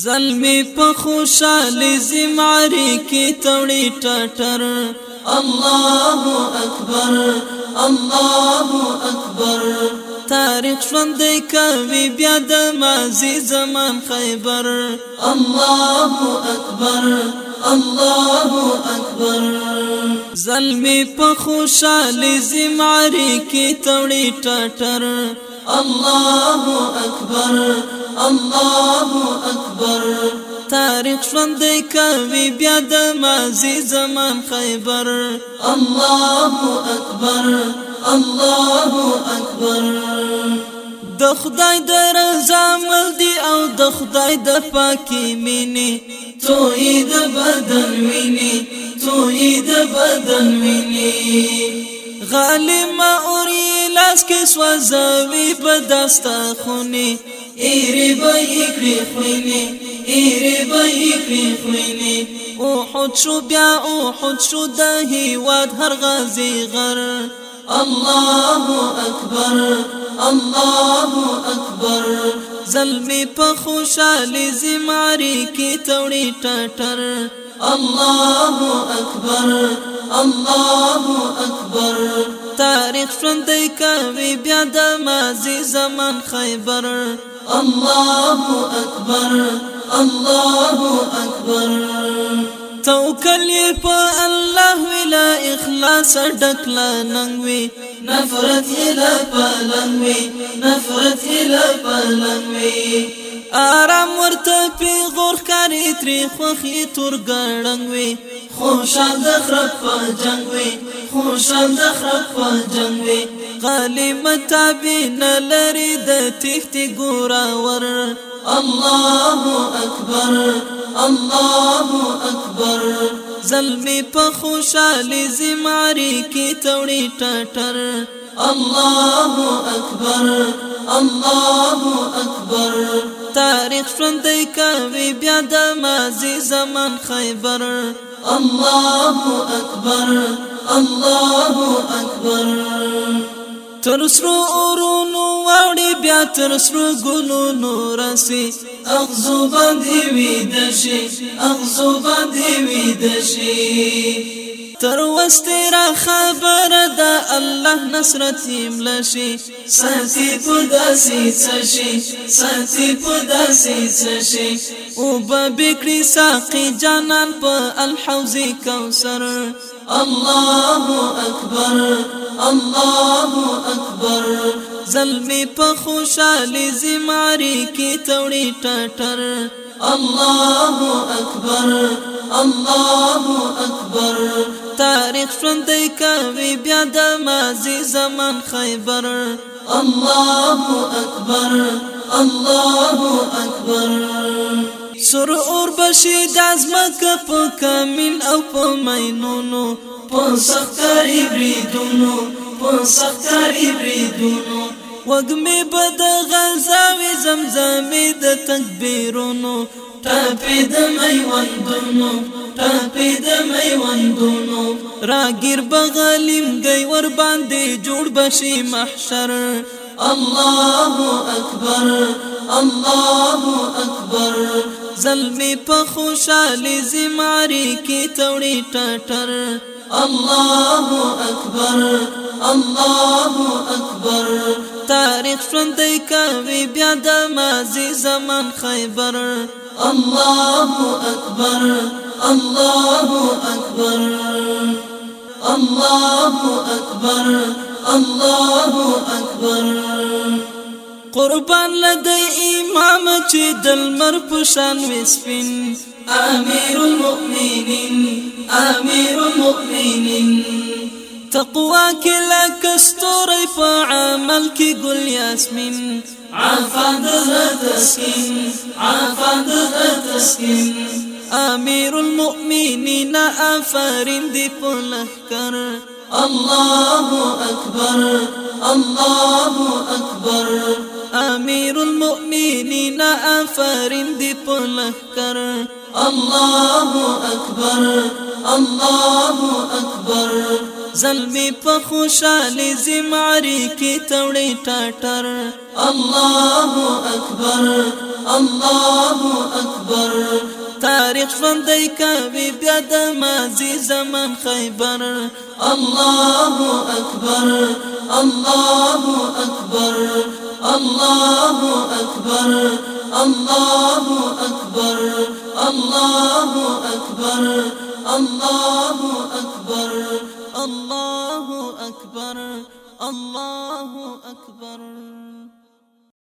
زلمی په خوشالي زمعري کې توړي ټټر الله اکبر الله اکبر۔ تاریخ ژوندې کوي بیا د ماضي زمان خیبر۔ الله اکبر الله اکبر۔ زلمی په خوشالي زمعري کې توړي ټټر الله اکبر الله اکبر تاریخ ژوندې کوي بیا د ماضي زمان خیبر. الله اکبر الله اکبر د خدای د رضا مل دی او د خدای د پاکي مینه توې د بدن ویني توې د بدن ویني غالي ما اوري لاس کې سوځوي بداستا خوني ایری به یکړي خوینه ایری به یکړي خوینه أو حد شو بیا أو حد شو د هیواد هر غازی غر. الله اکبر الله اکبر زلمی په خوشالي زماري کې توړي ټټر الله اکبر الله اکبر تاریخ ژوندې کوي بیا د ماضي زمان خیبر الله اکبر الله اکبر توکل په الله ولا اخلاص ډکلا ننګوي نفرت لا پلنګوي نفرت لا پلنګوي آرام ورته پی غور کاری تری خوخی تور خوشال د خراب په جنگوي خوشال د په جنگوي غالي متابین لري د تختی ګورا ور. الله اکبر الله اکبر زلمی په خوشالي زماري کې توړي ټټر الله اکبر الله اکبر تاریخ ژوندې کوي بیا د ماضي زمان خیبر. الله اکبر الله اکبر. تر سرو اورونو واړي بیا تر سرو ګلونو راسي. اغزو باندې وې دشي اغزو باندې وې دشي تر واسترا خبر دا الله نصرت یملشي ساتي پداسي سشي ساتي پداسي سشي أو بکړي ساقي جانان په الحوزي کوثر. الله اکبر الله اکبر. زلمی په خوشالي زماري کې توړي ټټر الله اکبر الله ژوندې کوي بیا د ماضي زمان خیبر. الله اکبر الله اکبر. سر اور بشي د ازمکه په کمین او په مینونو. په سختاري بریدونو په سختاري بریدونو وګمه بد غزاوي زمزمې د تکبیرونو. ټاپې د میوندونو ټاپې د میوندونو راګیر بغلیم گئی ور باندې جوړ بشي محشر. الله اکبر الله اکبر. زلمی په خوشالي زماري کې توړي ټټر الله اکبر الله اکبر. تاریخ ژوندې کوي بیا د ماضي زمان خیبر. الله اکبر الله اکبر. الله اکبر الله اکبر قربان لدی امام چې دلمر پشان وسپین امیر المؤمنین امیر المؤمنین تقوا کلا کستوري په عمل کې ګل یاسمین عفاد عفاد امیر المؤمنین افرین دی په الله اکبر الله اکبر امیر المؤمنین افرین دی په الله اکبر الله اکبر زلمی په خوشالي زماري کې توړې الله اکبر الله اکبر تاریخ ژوندۍ کوي بیا د ماضي زمن خیبر. الله اکبر الله اکبر الله اکبر الله اکبر الله اکبر الله اکبر الله اکبر الله اکبر.